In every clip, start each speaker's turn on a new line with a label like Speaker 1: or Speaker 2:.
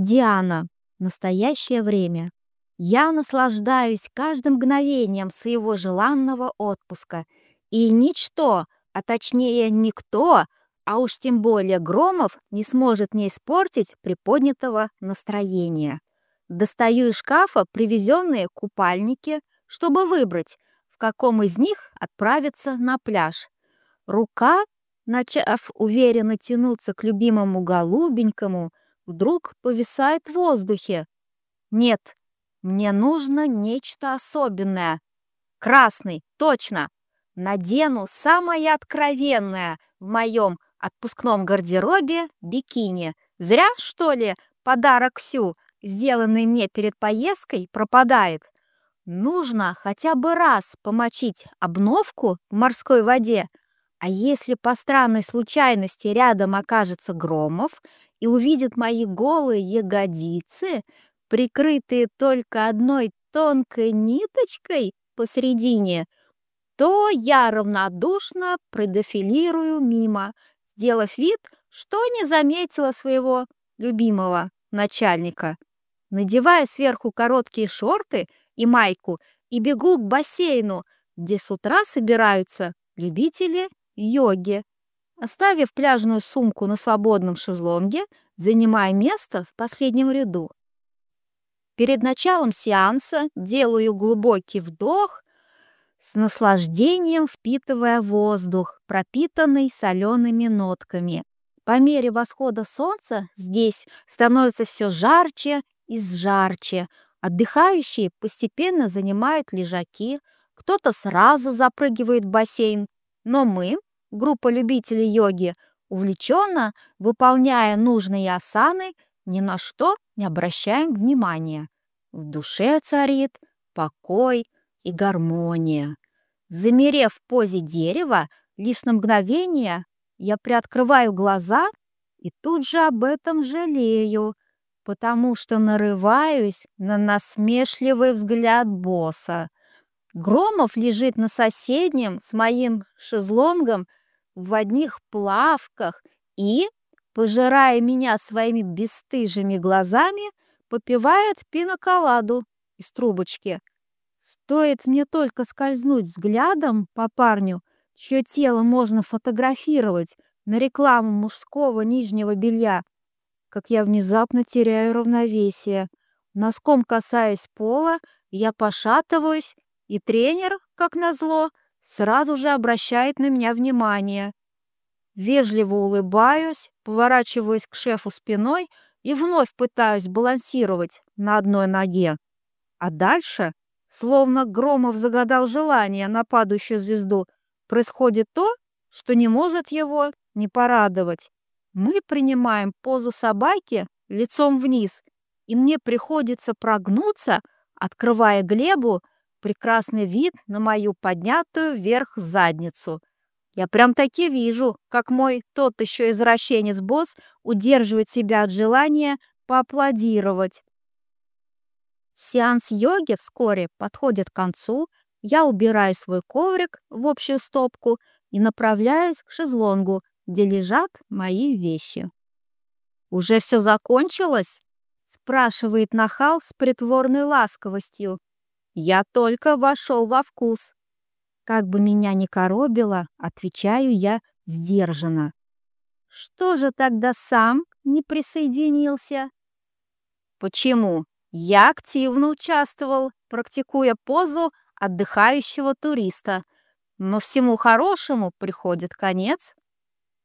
Speaker 1: Диана. Настоящее время. Я наслаждаюсь каждым мгновением своего желанного отпуска. И ничто, а точнее никто, а уж тем более Громов, не сможет мне испортить приподнятого настроения. Достаю из шкафа привезенные купальники, чтобы выбрать, в каком из них отправиться на пляж. Рука, начав уверенно тянуться к любимому голубенькому, вдруг повисает в воздухе. Нет, мне нужно нечто особенное. Красный, точно. Надену самое откровенное в моем отпускном гардеробе бикини. Зря, что ли, подарок Ксю, сделанный мне перед поездкой, пропадает. Нужно хотя бы раз помочить обновку в морской воде, а если по странной случайности рядом окажется Громов и увидит мои голые ягодицы, прикрытые только одной тонкой ниточкой посередине, то я равнодушно продефилирую мимо, сделав вид, что не заметила своего любимого начальника. Надевая сверху короткие шорты и майку и бегу к бассейну, где с утра собираются любители йоги. Оставив пляжную сумку на свободном шезлонге, занимая место в последнем ряду. Перед началом сеанса делаю глубокий вдох, с наслаждением впитывая воздух, пропитанный солеными нотками. По мере восхода солнца здесь становится все жарче и жарче. Отдыхающие постепенно занимают лежаки, кто-то сразу запрыгивает в бассейн, но мы группа любителей йоги, увлеченно выполняя нужные асаны, ни на что не обращаем внимания. В душе царит покой и гармония. Замерев в позе дерева, лишь на мгновение я приоткрываю глаза и тут же об этом жалею, потому что нарываюсь на насмешливый взгляд босса. Громов лежит на соседнем с моим шезлонгом в одних плавках и, пожирая меня своими бесстыжими глазами, попивает пиноколаду из трубочки. Стоит мне только скользнуть взглядом по парню, чье тело можно фотографировать на рекламу мужского нижнего белья, как я внезапно теряю равновесие. Носком касаясь пола, я пошатываюсь, и тренер, как назло, сразу же обращает на меня внимание. Вежливо улыбаюсь, поворачиваюсь к шефу спиной и вновь пытаюсь балансировать на одной ноге. А дальше, словно Громов загадал желание на падающую звезду, происходит то, что не может его не порадовать. Мы принимаем позу собаки лицом вниз, и мне приходится прогнуться, открывая Глебу прекрасный вид на мою поднятую вверх задницу. Я прям таки вижу, как мой тот еще извращенец-босс удерживает себя от желания поаплодировать. Сеанс йоги вскоре подходит к концу, я убираю свой коврик в общую стопку и направляюсь к шезлонгу, где лежат мои вещи. «Уже все закончилось?» – спрашивает нахал с притворной ласковостью. Я только вошел во вкус. Как бы меня ни коробило, отвечаю я сдержанно. Что же тогда сам не присоединился? Почему? Я активно участвовал, практикуя позу отдыхающего туриста. Но всему хорошему приходит конец.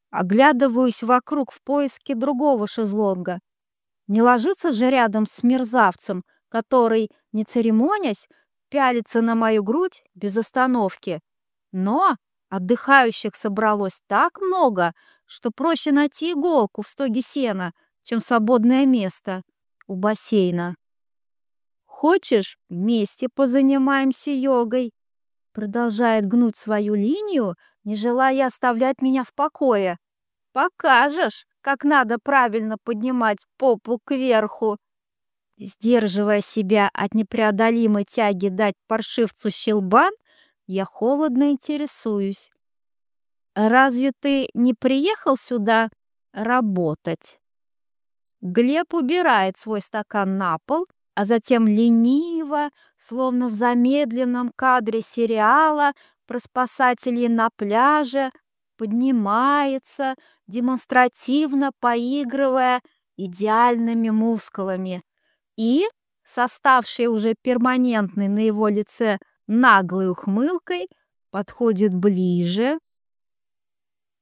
Speaker 1: Оглядываюсь вокруг в поиске другого шезлонга. Не ложится же рядом с мерзавцем, который, не церемонясь, пялится на мою грудь без остановки. Но отдыхающих собралось так много, что проще найти иголку в стоге сена, чем свободное место у бассейна. «Хочешь, вместе позанимаемся йогой?» Продолжает гнуть свою линию, не желая оставлять меня в покое. «Покажешь, как надо правильно поднимать попу кверху!» Сдерживая себя от непреодолимой тяги дать паршивцу щелбан, я холодно интересуюсь. «Разве ты не приехал сюда работать?» Глеб убирает свой стакан на пол, а затем лениво, словно в замедленном кадре сериала про спасателей на пляже, поднимается, демонстративно поигрывая идеальными мускулами, и, составшей уже перманентной на его лице наглой ухмылкой, подходит ближе,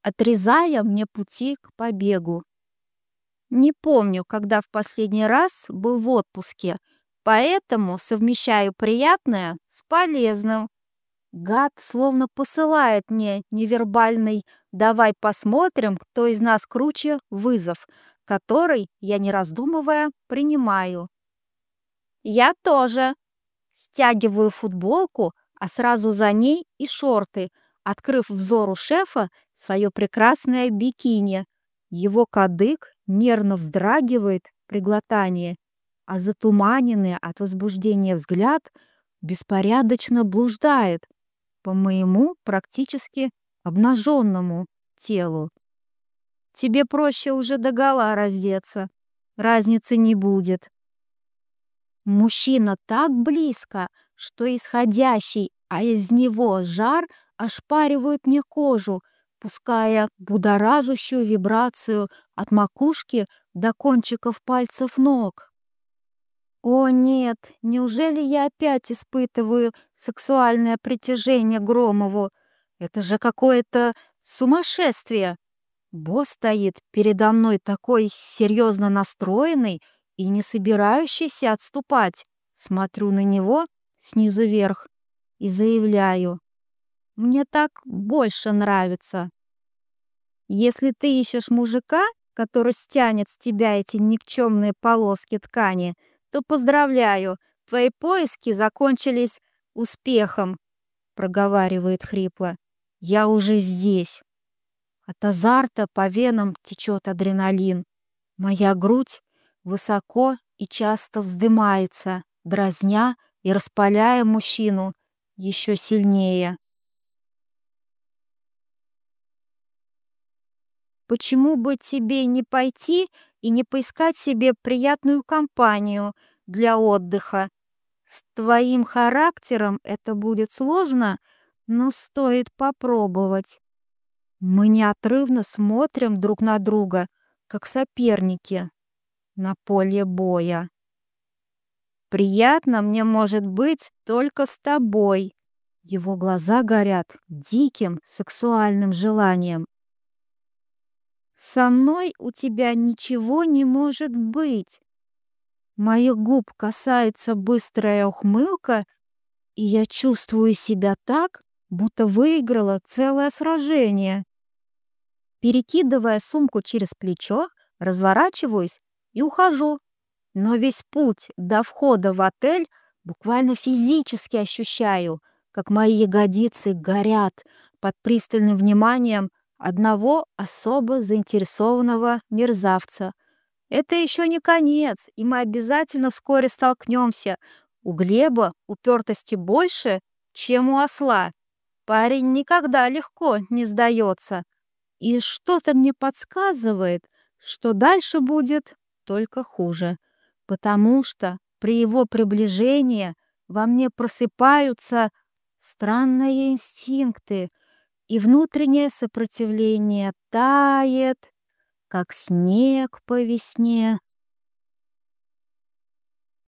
Speaker 1: отрезая мне пути к побегу. Не помню, когда в последний раз был в отпуске, поэтому совмещаю приятное с полезным. Гад словно посылает мне невербальный «давай посмотрим, кто из нас круче» вызов, который, я не раздумывая, принимаю. Я тоже. Стягиваю футболку, а сразу за ней и шорты, открыв взору шефа свое прекрасное бикини. Его кадык нервно вздрагивает при глотании, а затуманенный от возбуждения взгляд беспорядочно блуждает по моему практически обнаженному телу. Тебе проще уже догола раздеться, разницы не будет. Мужчина так близко, что исходящий, а из него жар ошпаривает мне кожу, пуская будоражащую вибрацию от макушки до кончиков пальцев ног. О нет, неужели я опять испытываю сексуальное притяжение Громову? Это же какое-то сумасшествие. Босс стоит передо мной такой серьезно настроенный и не собирающийся отступать. Смотрю на него снизу вверх и заявляю. Мне так больше нравится. Если ты ищешь мужика, который стянет с тебя эти никчемные полоски ткани, то поздравляю, твои поиски закончились успехом, проговаривает хрипло. Я уже здесь. От азарта по венам течет адреналин. Моя грудь высоко и часто вздымается, дразня и распаляя мужчину еще сильнее. Почему бы тебе не пойти и не поискать себе приятную компанию для отдыха? С твоим характером это будет сложно, но стоит попробовать. Мы неотрывно смотрим друг на друга, как соперники на поле боя. Приятно мне может быть только с тобой. Его глаза горят диким сексуальным желанием. Со мной у тебя ничего не может быть. Моих губ касается быстрая ухмылка, и я чувствую себя так, будто выиграла целое сражение. Перекидывая сумку через плечо, разворачиваюсь и ухожу. Но весь путь до входа в отель буквально физически ощущаю, как мои ягодицы горят под пристальным вниманием одного особо заинтересованного мерзавца. Это еще не конец, и мы обязательно вскоре столкнемся. У Глеба упертости больше, чем у осла. Парень никогда легко не сдается. И что-то мне подсказывает, что дальше будет только хуже, потому что при его приближении во мне просыпаются странные инстинкты — и внутреннее сопротивление тает, как снег по весне.